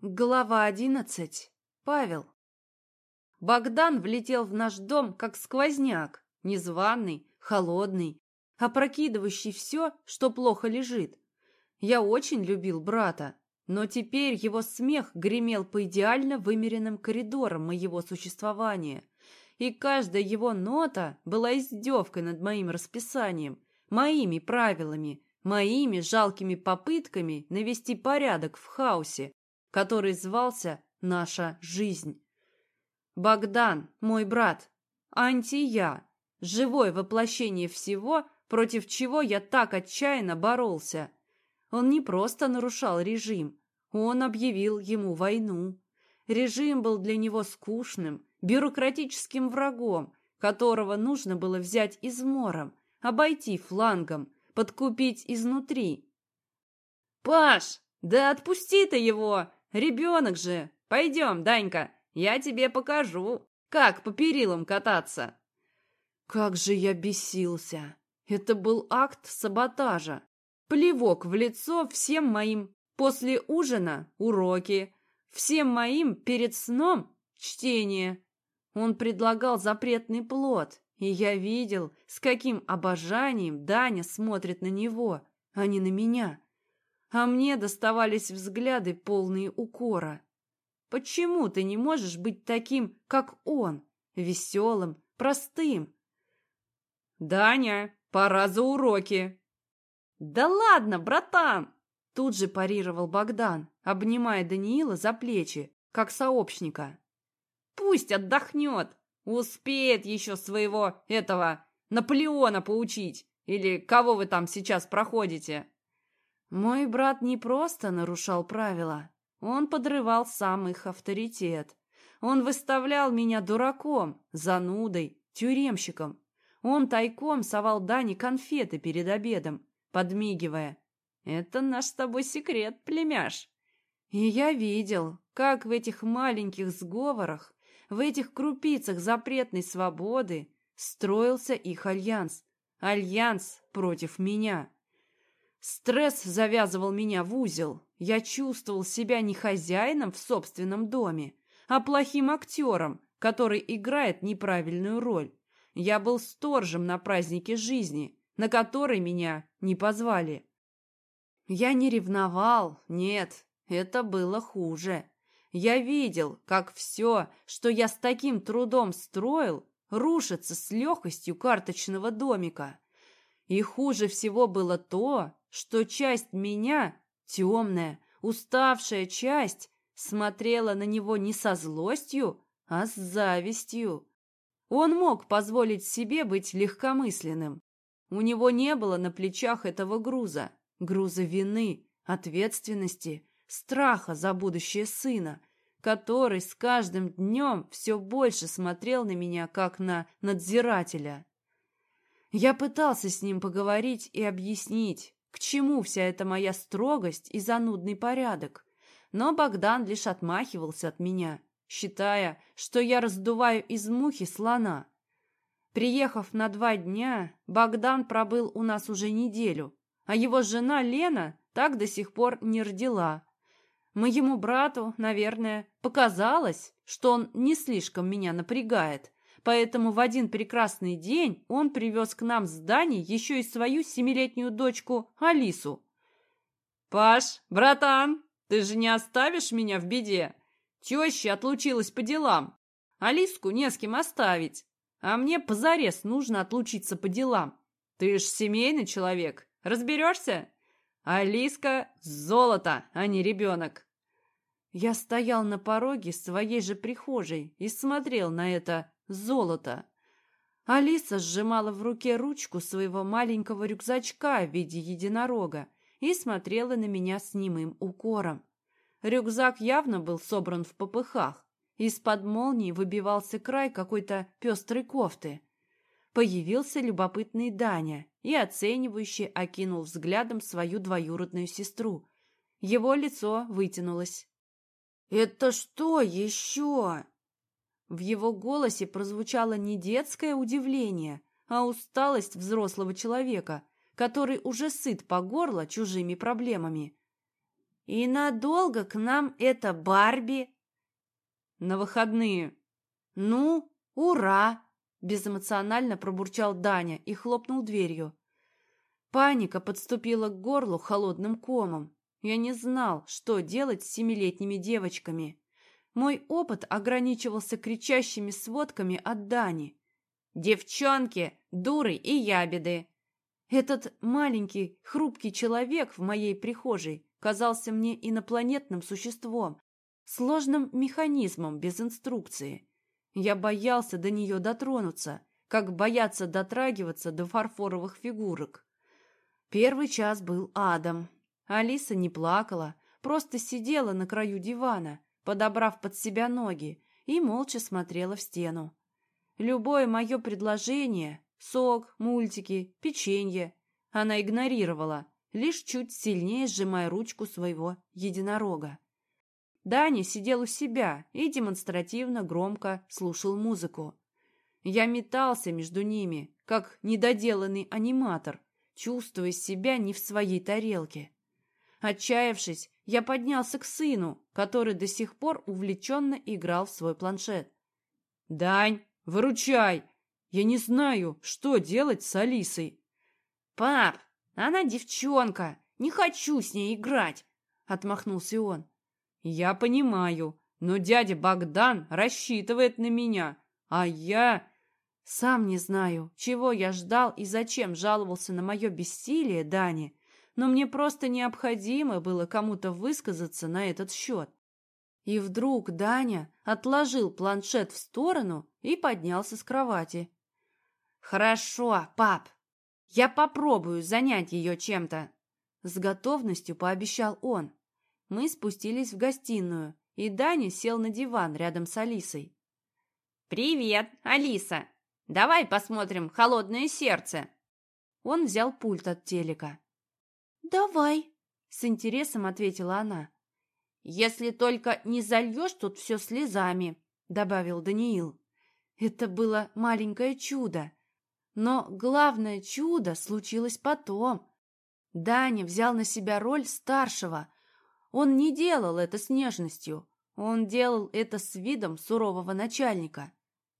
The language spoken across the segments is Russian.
Глава одиннадцать. Павел. Богдан влетел в наш дом, как сквозняк, незваный, холодный, опрокидывающий все, что плохо лежит. Я очень любил брата, но теперь его смех гремел по идеально вымеренным коридорам моего существования, и каждая его нота была издевкой над моим расписанием, моими правилами, моими жалкими попытками навести порядок в хаосе, который звался «Наша жизнь». Богдан, мой брат, анти-я, живое воплощение всего, против чего я так отчаянно боролся. Он не просто нарушал режим, он объявил ему войну. Режим был для него скучным, бюрократическим врагом, которого нужно было взять измором, обойти флангом, подкупить изнутри. «Паш, да отпусти ты его! Ребенок же! Пойдем, Данька, я тебе покажу, как по перилам кататься!» Как же я бесился! Это был акт саботажа. Плевок в лицо всем моим после ужина уроки, всем моим перед сном чтение. Он предлагал запретный плод, и я видел, с каким обожанием Даня смотрит на него, а не на меня а мне доставались взгляды, полные укора. Почему ты не можешь быть таким, как он, веселым, простым? Даня, пора за уроки. Да ладно, братан! Тут же парировал Богдан, обнимая Даниила за плечи, как сообщника. Пусть отдохнет, успеет еще своего этого Наполеона поучить. Или кого вы там сейчас проходите? Мой брат не просто нарушал правила, он подрывал сам их авторитет. Он выставлял меня дураком, занудой, тюремщиком. Он тайком совал Дане конфеты перед обедом, подмигивая. «Это наш с тобой секрет, племяш». И я видел, как в этих маленьких сговорах, в этих крупицах запретной свободы строился их альянс. Альянс против меня. Стресс завязывал меня в узел. Я чувствовал себя не хозяином в собственном доме, а плохим актером, который играет неправильную роль. Я был сторжем на празднике жизни, на который меня не позвали. Я не ревновал, нет, это было хуже. Я видел, как все, что я с таким трудом строил, рушится с легкостью карточного домика. И хуже всего было то, что часть меня, темная, уставшая часть, смотрела на него не со злостью, а с завистью. Он мог позволить себе быть легкомысленным. У него не было на плечах этого груза, груза вины, ответственности, страха за будущее сына, который с каждым днем все больше смотрел на меня, как на надзирателя. Я пытался с ним поговорить и объяснить, к чему вся эта моя строгость и занудный порядок? Но Богдан лишь отмахивался от меня, считая, что я раздуваю из мухи слона. Приехав на два дня, Богдан пробыл у нас уже неделю, а его жена Лена так до сих пор не родила. Моему брату, наверное, показалось, что он не слишком меня напрягает, Поэтому в один прекрасный день он привез к нам с Даней еще и свою семилетнюю дочку Алису. «Паш, братан, ты же не оставишь меня в беде? Теща отлучилась по делам. Алиску не с кем оставить. А мне позарез нужно отлучиться по делам. Ты ж семейный человек, разберешься? Алиска – золото, а не ребенок». Я стоял на пороге своей же прихожей и смотрел на это золото. Алиса сжимала в руке ручку своего маленького рюкзачка в виде единорога и смотрела на меня с немым укором. Рюкзак явно был собран в попыхах. Из-под молнии выбивался край какой-то пестрой кофты. Появился любопытный Даня и оценивающе окинул взглядом свою двоюродную сестру. Его лицо вытянулось. «Это что еще?» В его голосе прозвучало не детское удивление, а усталость взрослого человека, который уже сыт по горло чужими проблемами. «И надолго к нам это Барби?» «На выходные». «Ну, ура!» – безэмоционально пробурчал Даня и хлопнул дверью. Паника подступила к горлу холодным комом. Я не знал, что делать с семилетними девочками. Мой опыт ограничивался кричащими сводками от Дани. «Девчонки, дуры и ябеды!» Этот маленький, хрупкий человек в моей прихожей казался мне инопланетным существом, сложным механизмом без инструкции. Я боялся до нее дотронуться, как боятся дотрагиваться до фарфоровых фигурок. Первый час был адом. Алиса не плакала, просто сидела на краю дивана, подобрав под себя ноги, и молча смотрела в стену. Любое мое предложение — сок, мультики, печенье — она игнорировала, лишь чуть сильнее сжимая ручку своего единорога. Даня сидел у себя и демонстративно громко слушал музыку. Я метался между ними, как недоделанный аниматор, чувствуя себя не в своей тарелке. Отчаявшись, я поднялся к сыну, который до сих пор увлеченно играл в свой планшет. «Дань, выручай! Я не знаю, что делать с Алисой!» «Пап, она девчонка, не хочу с ней играть!» — отмахнулся он. «Я понимаю, но дядя Богдан рассчитывает на меня, а я...» Сам не знаю, чего я ждал и зачем жаловался на мое бессилие Дани, но мне просто необходимо было кому-то высказаться на этот счет. И вдруг Даня отложил планшет в сторону и поднялся с кровати. «Хорошо, пап, я попробую занять ее чем-то», — с готовностью пообещал он. Мы спустились в гостиную, и Даня сел на диван рядом с Алисой. «Привет, Алиса!» Давай посмотрим «Холодное сердце». Он взял пульт от телека. «Давай», — с интересом ответила она. «Если только не зальешь тут все слезами», — добавил Даниил. Это было маленькое чудо. Но главное чудо случилось потом. Даня взял на себя роль старшего. Он не делал это с нежностью. Он делал это с видом сурового начальника.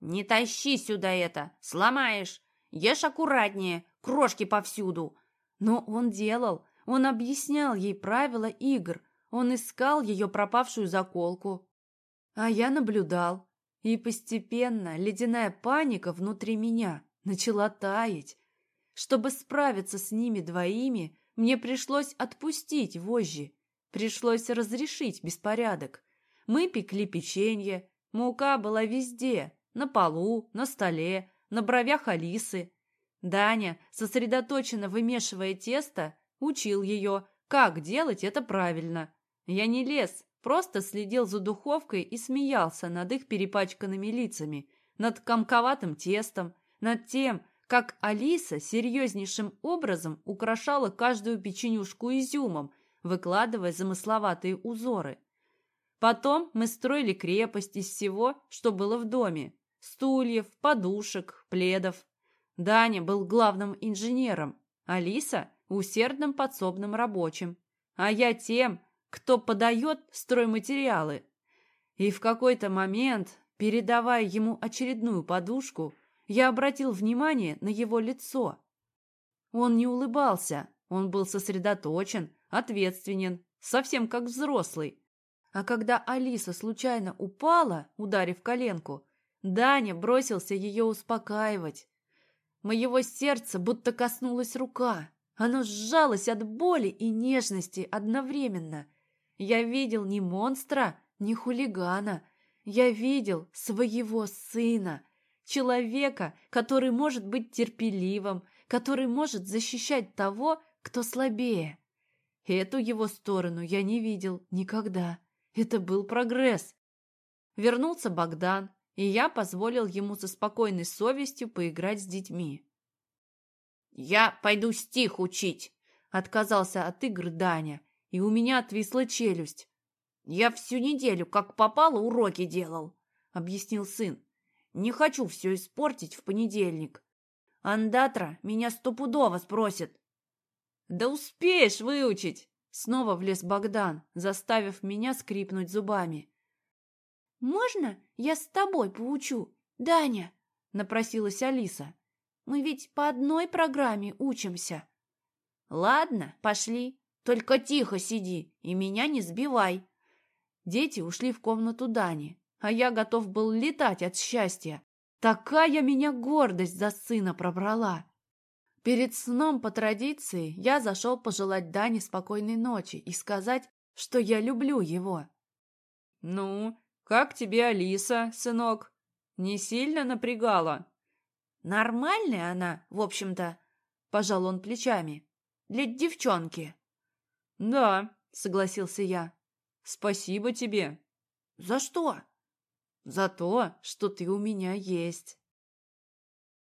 «Не тащи сюда это! Сломаешь! Ешь аккуратнее! Крошки повсюду!» Но он делал, он объяснял ей правила игр, он искал ее пропавшую заколку. А я наблюдал, и постепенно ледяная паника внутри меня начала таять. Чтобы справиться с ними двоими, мне пришлось отпустить вожжи, пришлось разрешить беспорядок. Мы пекли печенье, мука была везде, на полу, на столе, на бровях Алисы. Даня, сосредоточенно вымешивая тесто, учил ее, как делать это правильно. Я не лез, просто следил за духовкой и смеялся над их перепачканными лицами, над комковатым тестом, над тем, как Алиса серьезнейшим образом украшала каждую печенюшку изюмом, выкладывая замысловатые узоры. Потом мы строили крепость из всего, что было в доме стульев, подушек, пледов. Даня был главным инженером, Алиса – усердным подсобным рабочим, а я тем, кто подает стройматериалы. И в какой-то момент, передавая ему очередную подушку, я обратил внимание на его лицо. Он не улыбался, он был сосредоточен, ответственен, совсем как взрослый. А когда Алиса случайно упала, ударив коленку, Даня бросился ее успокаивать. Моего сердца будто коснулась рука. Оно сжалось от боли и нежности одновременно. Я видел не монстра, не хулигана. Я видел своего сына, человека, который может быть терпеливым, который может защищать того, кто слабее. Эту его сторону я не видел никогда. Это был прогресс. Вернулся Богдан, и я позволил ему со спокойной совестью поиграть с детьми. «Я пойду стих учить», — отказался от игр Даня, и у меня отвисла челюсть. «Я всю неделю, как попало, уроки делал», — объяснил сын. «Не хочу все испортить в понедельник. Андатра меня стопудово спросит». «Да успеешь выучить!» Снова влез Богдан, заставив меня скрипнуть зубами. «Можно я с тобой поучу, Даня?» — напросилась Алиса. «Мы ведь по одной программе учимся». «Ладно, пошли. Только тихо сиди и меня не сбивай». Дети ушли в комнату Дани, а я готов был летать от счастья. Такая меня гордость за сына пробрала. Перед сном по традиции я зашел пожелать Дане спокойной ночи и сказать, что я люблю его. «Ну, как тебе Алиса, сынок? Не сильно напрягала?» «Нормальная она, в общем-то», — пожал он плечами. «Для девчонки». «Да», — согласился я. «Спасибо тебе». «За что?» «За то, что ты у меня есть».